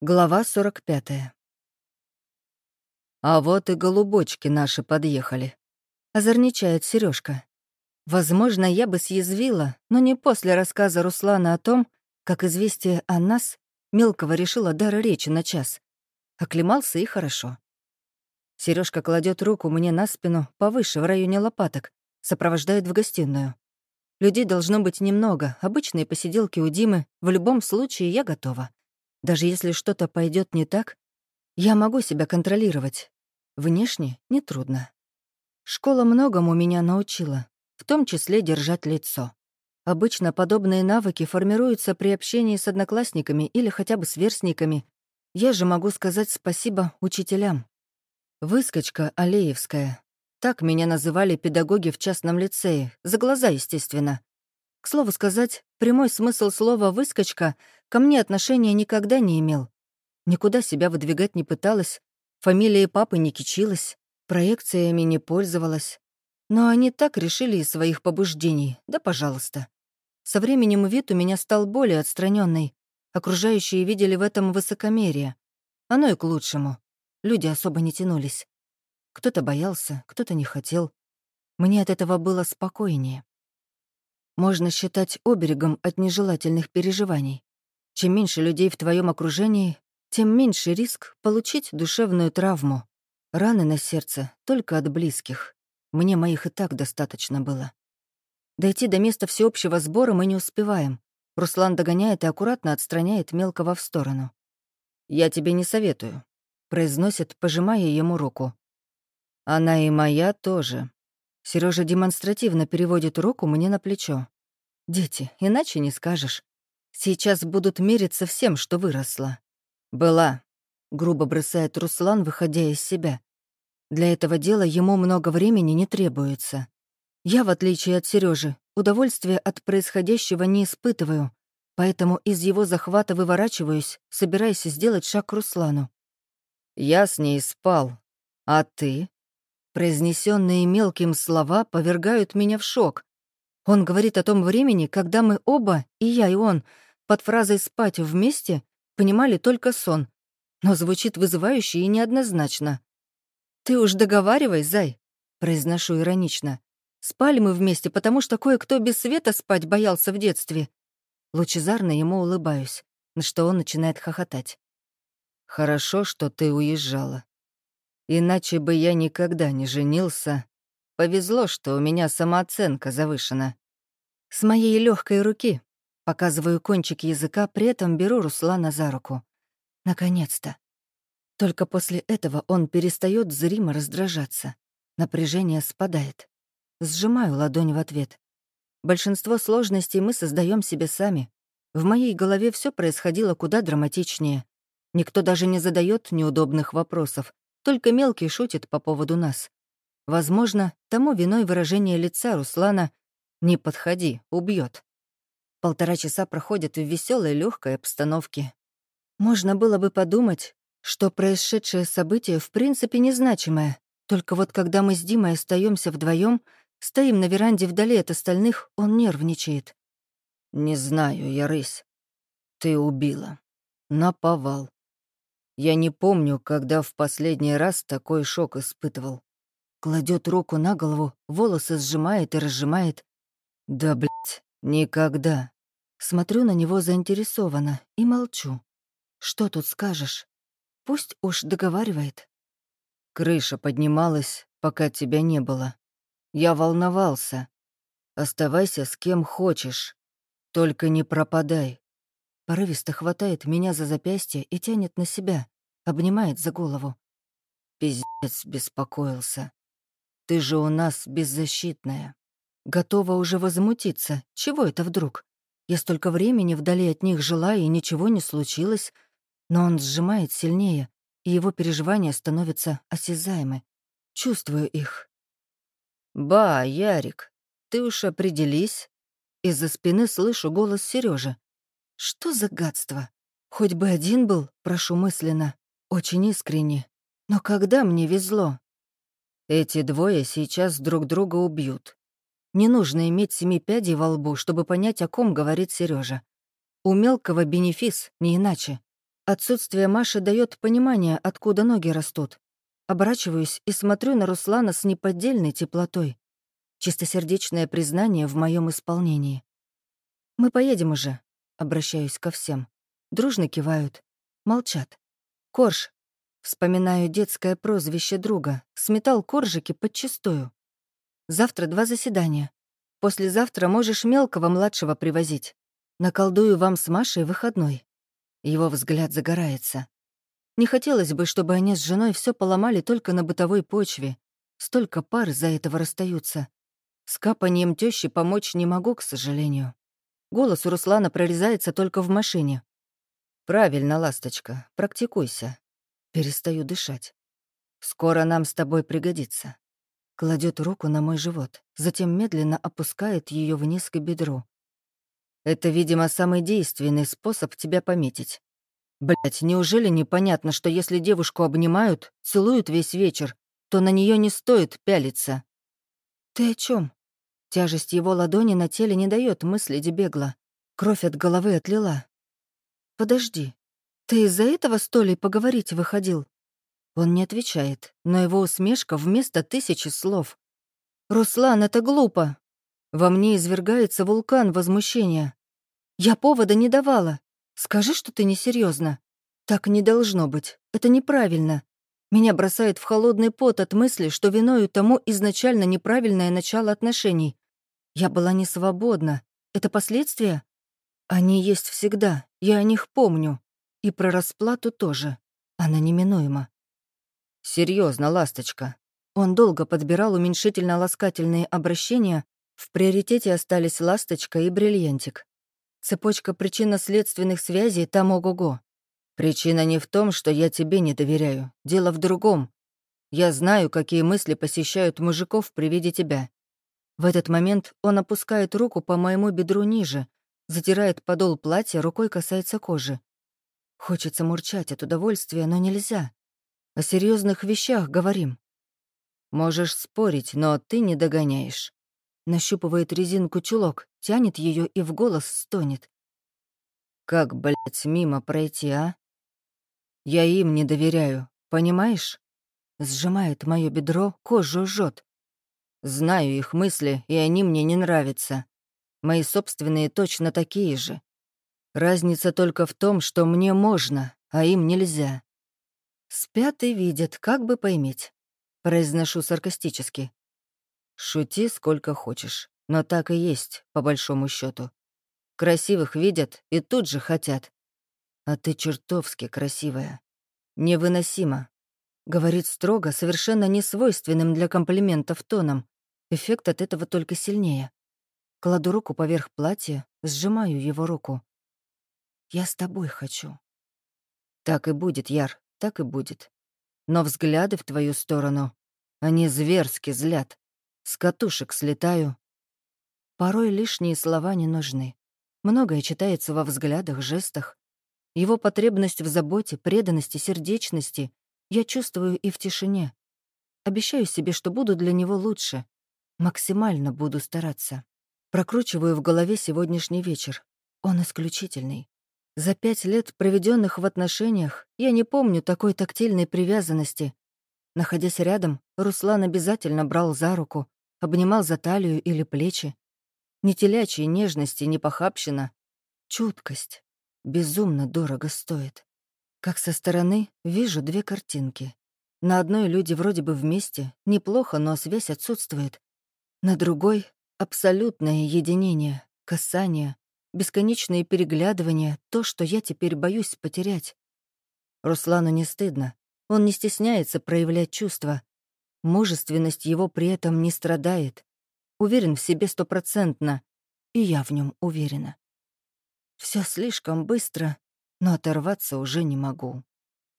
Глава 45. «А вот и голубочки наши подъехали», — озорничает Сережка. Возможно, я бы съязвила, но не после рассказа Руслана о том, как известие о нас мелкого решило дара речи на час. Оклемался и хорошо. Сережка кладет руку мне на спину повыше, в районе лопаток, сопровождает в гостиную. Людей должно быть немного, обычные посиделки у Димы, в любом случае я готова. Даже если что-то пойдет не так, я могу себя контролировать. Внешне нетрудно. Школа многому меня научила, в том числе держать лицо. Обычно подобные навыки формируются при общении с одноклассниками или хотя бы сверстниками. Я же могу сказать спасибо учителям. Выскочка Алеевская. Так меня называли педагоги в частном лицее, за глаза, естественно. К слову сказать, прямой смысл слова «выскочка» ко мне отношения никогда не имел. Никуда себя выдвигать не пыталась, фамилией папы не кичилась, проекциями не пользовалась. Но они так решили из своих побуждений, да пожалуйста. Со временем вид у меня стал более отстраненный. Окружающие видели в этом высокомерие. Оно и к лучшему. Люди особо не тянулись. Кто-то боялся, кто-то не хотел. Мне от этого было спокойнее можно считать оберегом от нежелательных переживаний. Чем меньше людей в твоем окружении, тем меньше риск получить душевную травму. Раны на сердце только от близких. Мне моих и так достаточно было. Дойти до места всеобщего сбора мы не успеваем. Руслан догоняет и аккуратно отстраняет мелкого в сторону. «Я тебе не советую», — произносит, пожимая ему руку. «Она и моя тоже», Сережа демонстративно переводит руку мне на плечо. «Дети, иначе не скажешь. Сейчас будут мериться всем, что выросло». «Была», — грубо бросает Руслан, выходя из себя. «Для этого дела ему много времени не требуется. Я, в отличие от Сережи, удовольствия от происходящего не испытываю, поэтому из его захвата выворачиваюсь, собираясь сделать шаг к Руслану. «Я с ней спал. А ты?» Произнесенные мелким слова повергают меня в шок. Он говорит о том времени, когда мы оба, и я, и он, под фразой «спать вместе» понимали только сон, но звучит вызывающе и неоднозначно. «Ты уж договаривай, зай», — произношу иронично. «Спали мы вместе, потому что кое-кто без света спать боялся в детстве». Лучезарно ему улыбаюсь, на что он начинает хохотать. «Хорошо, что ты уезжала. Иначе бы я никогда не женился. Повезло, что у меня самооценка завышена. С моей легкой руки показываю кончик языка, при этом беру Руслана за руку. Наконец-то. Только после этого он перестает зримо раздражаться. Напряжение спадает. Сжимаю ладонь в ответ. Большинство сложностей мы создаем себе сами. В моей голове все происходило куда драматичнее. Никто даже не задает неудобных вопросов, только мелкий шутит по поводу нас. Возможно, тому виной выражение лица Руслана «Не подходи, убьет. Полтора часа проходят в веселой легкой обстановке. Можно было бы подумать, что происшедшее событие в принципе незначимое. Только вот когда мы с Димой остаемся вдвоем, стоим на веранде вдали от остальных, он нервничает. «Не знаю, я рысь. Ты убила. Наповал. Я не помню, когда в последний раз такой шок испытывал. Кладет руку на голову, волосы сжимает и разжимает. Да, блядь, никогда. Смотрю на него заинтересованно и молчу. Что тут скажешь? Пусть уж договаривает. Крыша поднималась, пока тебя не было. Я волновался. Оставайся с кем хочешь. Только не пропадай. Порывисто хватает меня за запястье и тянет на себя, обнимает за голову. Пиздец беспокоился. Ты же у нас беззащитная. Готова уже возмутиться. Чего это вдруг? Я столько времени вдали от них жила, и ничего не случилось. Но он сжимает сильнее, и его переживания становятся осязаемы. Чувствую их. «Ба, Ярик, ты уж определись». Из-за спины слышу голос Сережи. Что за гадство? Хоть бы один был, прошу мысленно, очень искренне. Но когда мне везло? Эти двое сейчас друг друга убьют. Не нужно иметь семи пядей во лбу, чтобы понять, о ком говорит Сережа. У мелкого бенефис, не иначе. Отсутствие Маши дает понимание, откуда ноги растут. Оборачиваюсь и смотрю на Руслана с неподдельной теплотой. Чистосердечное признание в моем исполнении. «Мы поедем уже», — обращаюсь ко всем. Дружно кивают. Молчат. «Корж». Вспоминаю детское прозвище друга. Сметал коржики подчистую. Завтра два заседания. Послезавтра можешь мелкого младшего привозить. Наколдую вам с Машей выходной. Его взгляд загорается. Не хотелось бы, чтобы они с женой все поломали только на бытовой почве. Столько пар за этого расстаются. С капанием тещи помочь не могу, к сожалению. Голос у Руслана прорезается только в машине. «Правильно, ласточка, практикуйся». Перестаю дышать. «Скоро нам с тобой пригодится». Кладет руку на мой живот, затем медленно опускает ее вниз к бедру. Это, видимо, самый действенный способ тебя пометить. Блять, неужели непонятно, что если девушку обнимают, целуют весь вечер, то на нее не стоит пялиться? Ты о чем? Тяжесть его ладони на теле не дает мыслить бегло. Кровь от головы отлила. Подожди, ты из-за этого с Толей поговорить выходил? Он не отвечает, но его усмешка вместо тысячи слов. «Руслан, это глупо!» Во мне извергается вулкан возмущения. «Я повода не давала. Скажи, что ты несерьезно. Так не должно быть. Это неправильно. Меня бросает в холодный пот от мысли, что виною тому изначально неправильное начало отношений. Я была не свободна. Это последствия? Они есть всегда, я о них помню. И про расплату тоже. Она неминуема. Серьезно, ласточка. Он долго подбирал уменьшительно-ласкательные обращения, в приоритете остались ласточка и бриллиантик. Цепочка причинно-следственных связей там ого-го. Причина не в том, что я тебе не доверяю. Дело в другом. Я знаю, какие мысли посещают мужиков при виде тебя. В этот момент он опускает руку по моему бедру ниже, затирает подол платья, рукой касается кожи. Хочется мурчать от удовольствия, но нельзя. О серьезных вещах говорим. Можешь спорить, но ты не догоняешь. Нащупывает резинку чулок, тянет ее и в голос стонет. Как, блядь, мимо пройти, а? Я им не доверяю, понимаешь? Сжимает мое бедро, кожу жжет. Знаю их мысли, и они мне не нравятся. Мои собственные точно такие же. Разница только в том, что мне можно, а им нельзя. «Спят и видят, как бы поймить», — произношу саркастически. «Шути сколько хочешь, но так и есть, по большому счету. Красивых видят и тут же хотят. А ты чертовски красивая. Невыносимо», — говорит строго, совершенно несвойственным для комплиментов тоном. Эффект от этого только сильнее. Кладу руку поверх платья, сжимаю его руку. «Я с тобой хочу». «Так и будет, Яр, так и будет. Но взгляды в твою сторону, они зверски злят. С катушек слетаю. Порой лишние слова не нужны. Многое читается во взглядах, жестах. Его потребность в заботе, преданности, сердечности я чувствую и в тишине. Обещаю себе, что буду для него лучше. Максимально буду стараться. Прокручиваю в голове сегодняшний вечер. Он исключительный. За пять лет, проведенных в отношениях, я не помню такой тактильной привязанности. Находясь рядом, Руслан обязательно брал за руку, обнимал за талию или плечи. Не телячьей нежности, не похабщина. Чуткость. Безумно дорого стоит. Как со стороны вижу две картинки. На одной люди вроде бы вместе, неплохо, но связь отсутствует. На другой — абсолютное единение, касание, бесконечные переглядывания — то, что я теперь боюсь потерять. Руслану не стыдно. Он не стесняется проявлять чувства. Мужественность его при этом не страдает. Уверен в себе стопроцентно, и я в нем уверена. Все слишком быстро, но оторваться уже не могу.